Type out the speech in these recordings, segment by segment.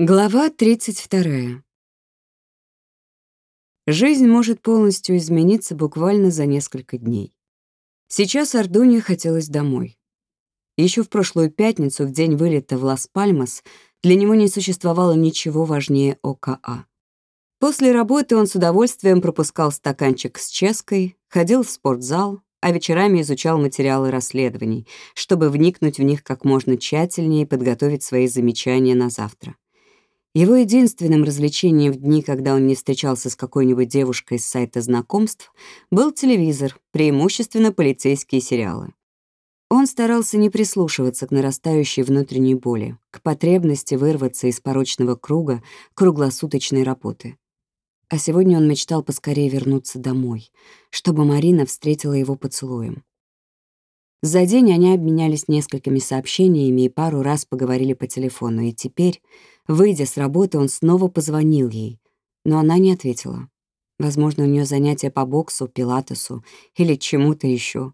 Глава 32. Жизнь может полностью измениться буквально за несколько дней. Сейчас Ардуне хотелось домой. Еще в прошлую пятницу, в день вылета в Лас-Пальмас, для него не существовало ничего важнее ОКА. После работы он с удовольствием пропускал стаканчик с ческой, ходил в спортзал, а вечерами изучал материалы расследований, чтобы вникнуть в них как можно тщательнее и подготовить свои замечания на завтра. Его единственным развлечением в дни, когда он не встречался с какой-нибудь девушкой с сайта знакомств, был телевизор, преимущественно полицейские сериалы. Он старался не прислушиваться к нарастающей внутренней боли, к потребности вырваться из порочного круга круглосуточной работы. А сегодня он мечтал поскорее вернуться домой, чтобы Марина встретила его поцелуем. За день они обменялись несколькими сообщениями и пару раз поговорили по телефону, и теперь, выйдя с работы, он снова позвонил ей, но она не ответила. Возможно, у нее занятия по боксу, пилатесу или чему-то еще.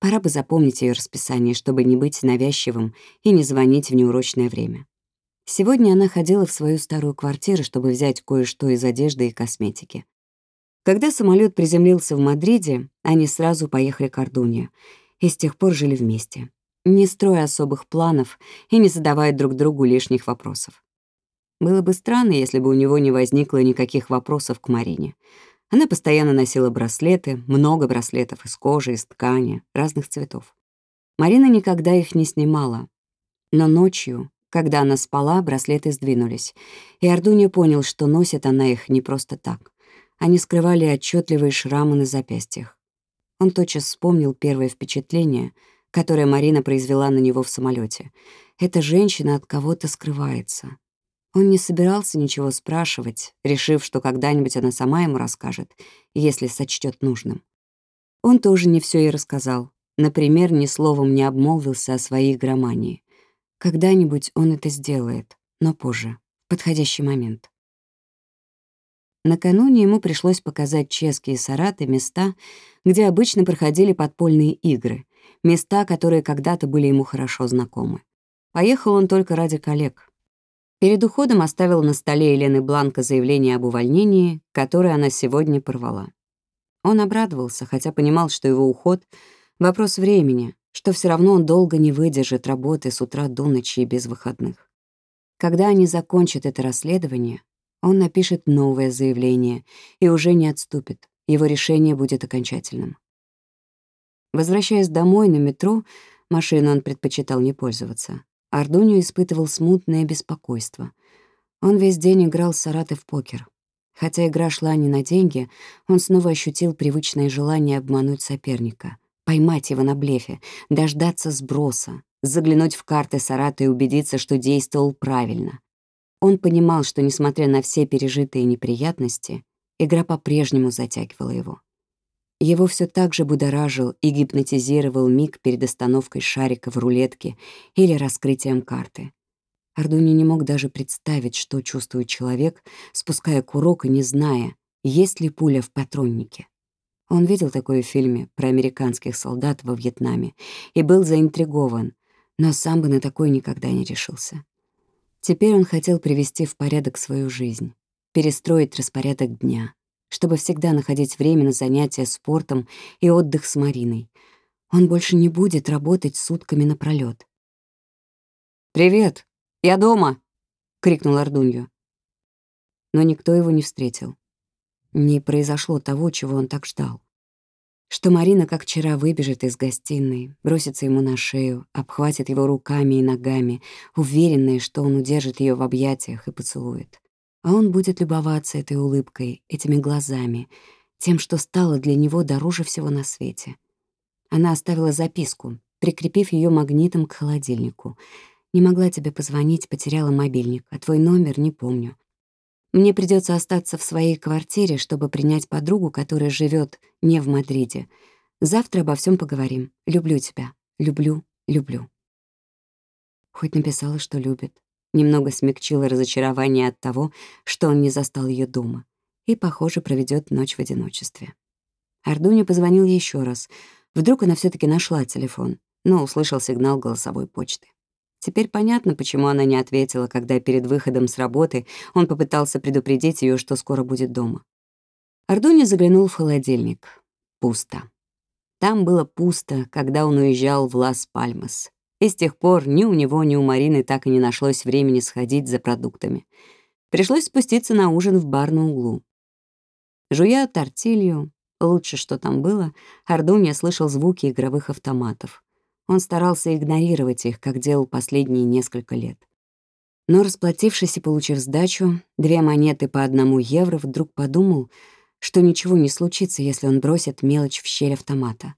Пора бы запомнить ее расписание, чтобы не быть навязчивым и не звонить в неурочное время. Сегодня она ходила в свою старую квартиру, чтобы взять кое-что из одежды и косметики. Когда самолет приземлился в Мадриде, они сразу поехали к Ордуне — и с тех пор жили вместе, не строя особых планов и не задавая друг другу лишних вопросов. Было бы странно, если бы у него не возникло никаких вопросов к Марине. Она постоянно носила браслеты, много браслетов из кожи, из ткани, разных цветов. Марина никогда их не снимала. Но ночью, когда она спала, браслеты сдвинулись, и Ардуня понял, что носит она их не просто так. Они скрывали отчетливые шрамы на запястьях. Он тотчас вспомнил первое впечатление, которое Марина произвела на него в самолете. Эта женщина от кого-то скрывается. Он не собирался ничего спрашивать, решив, что когда-нибудь она сама ему расскажет, если сочтет нужным. Он тоже не все ей рассказал. Например, ни словом не обмолвился о своей громании. Когда-нибудь он это сделает, но позже, в подходящий момент. Накануне ему пришлось показать чешские Сараты места, где обычно проходили подпольные игры, места, которые когда-то были ему хорошо знакомы. Поехал он только ради коллег. Перед уходом оставил на столе Елены Бланка заявление об увольнении, которое она сегодня порвала. Он обрадовался, хотя понимал, что его уход — вопрос времени, что все равно он долго не выдержит работы с утра до ночи и без выходных. Когда они закончат это расследование, он напишет новое заявление и уже не отступит. Его решение будет окончательным. Возвращаясь домой на метро, машину он предпочитал не пользоваться. Ардунью испытывал смутное беспокойство. Он весь день играл с Сараты в покер. Хотя игра шла не на деньги, он снова ощутил привычное желание обмануть соперника, поймать его на блефе, дождаться сброса, заглянуть в карты Сарата и убедиться, что действовал правильно. Он понимал, что, несмотря на все пережитые неприятности, игра по-прежнему затягивала его. Его все так же будоражил и гипнотизировал миг перед остановкой шарика в рулетке или раскрытием карты. Ардуни не мог даже представить, что чувствует человек, спуская курок и не зная, есть ли пуля в патроннике. Он видел такое в фильме про американских солдат во Вьетнаме и был заинтригован, но сам бы на такое никогда не решился. Теперь он хотел привести в порядок свою жизнь, перестроить распорядок дня, чтобы всегда находить время на занятия спортом и отдых с Мариной. Он больше не будет работать сутками напролёт. «Привет, я дома!» — крикнул Ардунью. Но никто его не встретил. Не произошло того, чего он так ждал что Марина, как вчера, выбежит из гостиной, бросится ему на шею, обхватит его руками и ногами, уверенная, что он удержит ее в объятиях и поцелует. А он будет любоваться этой улыбкой, этими глазами, тем, что стало для него дороже всего на свете. Она оставила записку, прикрепив ее магнитом к холодильнику. «Не могла тебе позвонить, потеряла мобильник, а твой номер не помню. Мне придется остаться в своей квартире, чтобы принять подругу, которая живет не в Мадриде. Завтра обо всем поговорим. Люблю тебя. Люблю, люблю. Хоть написала, что любит. Немного смягчила разочарование от того, что он не застал ее дома. И, похоже, проведет ночь в одиночестве. Ардуня позвонил еще раз. Вдруг она все таки нашла телефон, но услышал сигнал голосовой почты. Теперь понятно, почему она не ответила, когда перед выходом с работы он попытался предупредить ее, что скоро будет дома. Ардуни заглянул в холодильник. Пусто. Там было пусто, когда он уезжал в Лас-Пальмас. И с тех пор ни у него, ни у Марины так и не нашлось времени сходить за продуктами. Пришлось спуститься на ужин в бар на углу. Жуя тортилью, лучше, что там было, Ардуния слышал звуки игровых автоматов. Он старался игнорировать их, как делал последние несколько лет. Но, расплатившись и получив сдачу, две монеты по одному евро, вдруг подумал, что ничего не случится, если он бросит мелочь в щель автомата.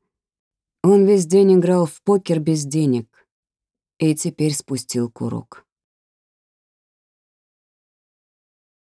Он весь день играл в покер без денег и теперь спустил курок.